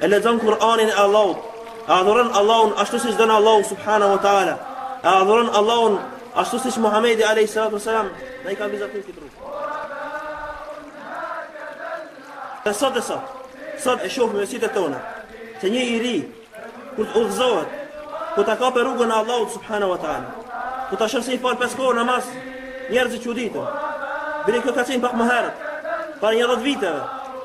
E lexon Kur'anin e Allahut, e adhuron Allahun ashtu siç don Allahu subhanahu wa taala. E adhuron Allahun ashtu siç Muhamedi alayhi salatu wasalam na i ka vizatur këtë rrugë. E sot e sot, sot e shohim me sytë tona se një i ri kur t'udhëzohet, kur ta kapë rrugën e Allahut subhanahu wa taala, kur ta shof se i fal pesë kohë namaz, njerëzit çuditen. Bile kjo ka qenë pak më herët, para një dhjetë viteve,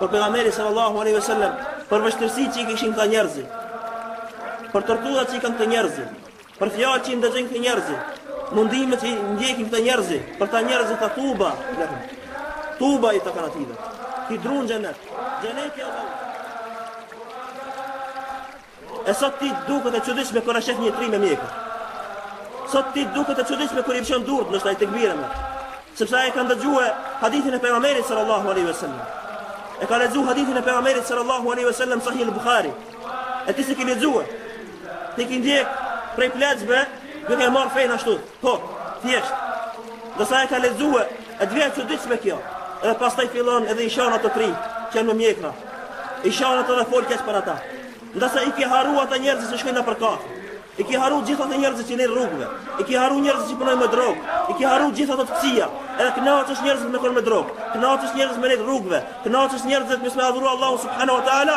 Për pejgamberin sallallahu alaihi wasallam, për vështirësitë që i kanë këta njerëzit, për torturat që i kanë këta njerëzit, për fjalët që i ndëgjojnë këta njerëzit, mundimet që i ndjekin këta njerëzit, për këta njerëzit fa tuba, tuba i ka komentue, si dru n'xhenet, xheneti i Allahut. E sot ty t'duket e çuditshme kur e shef një t'ri me mjekër. Sot ty t'duket e çuditshme kur i çon durt ndoshta te tekbiret. Sepse ai ka ndëgjuar hadithin e pejgamberit sallallahu alaihi wasallam. E ka lexuar hadithin e pejgamberit sallallahu alaihi wasallam sahih al-Bukhari. E ti s'e ke lexuar. Ti ke ndjek prej pleqve duke e marrë fenë ashtu. Po, thjesht. Do sa e ka lexue, e të vjen e çuditshme kjo. Edhe pastaj fillon edhe i shan ata t'ri, që janë me mjekra. I shan ata dhe fol keq për ata. Ndërsa i ke harru ata njerëzit që shkojnë nëpër kafe. I ke harru gjithë ata njerëzit që rrinë rrugëve. I ke harru njerëzit që punojnë me drogë. I ke harru gjithë ato të këqija. Edhe kënaqesh njerëzit me kon me drogë. Kënaqesh njerëzit me nejt rrugëve. Kënaqesh njerëzit mos me adhuru Allahun subhanahu wa taala.